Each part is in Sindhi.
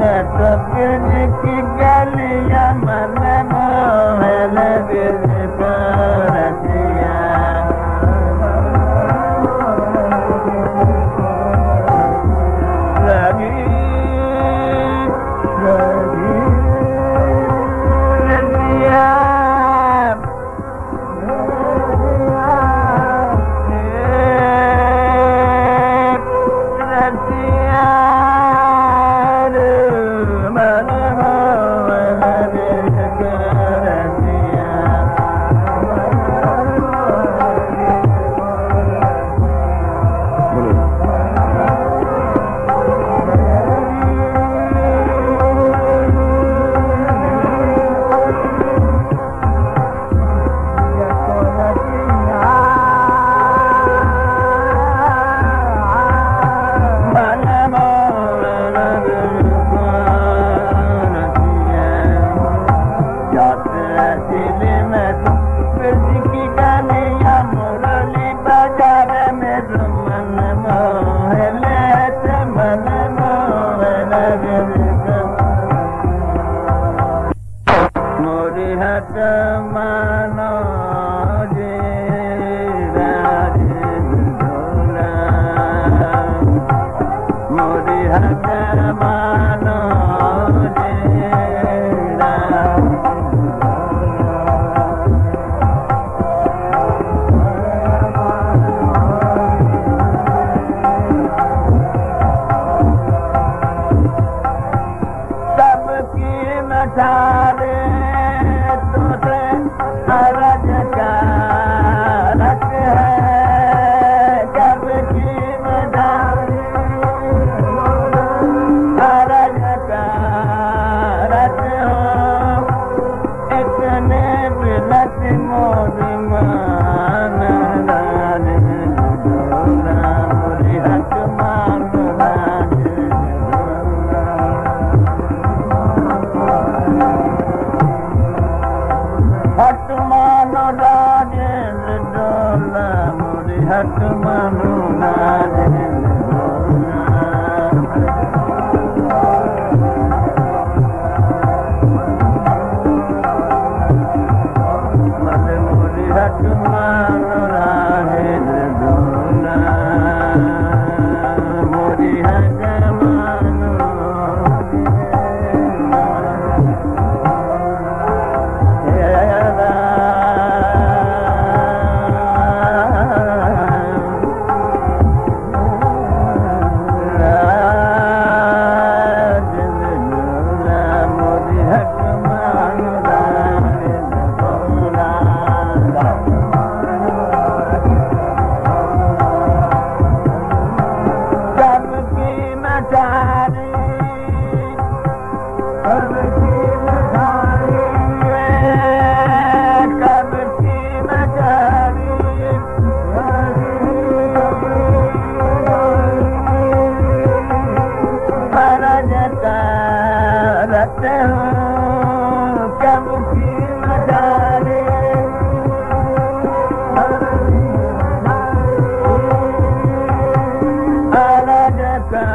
نه تڪي ڳالهه मान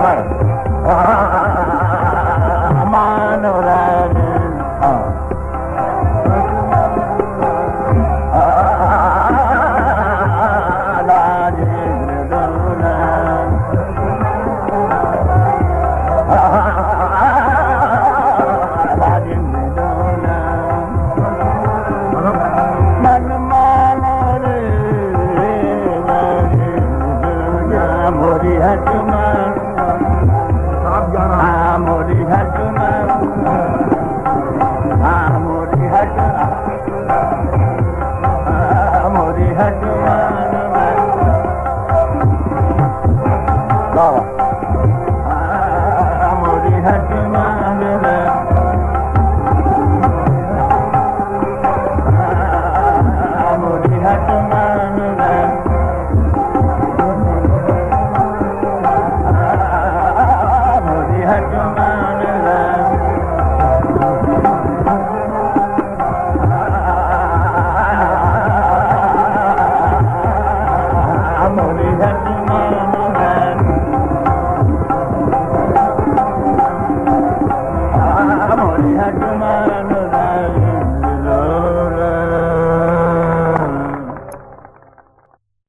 हाँ।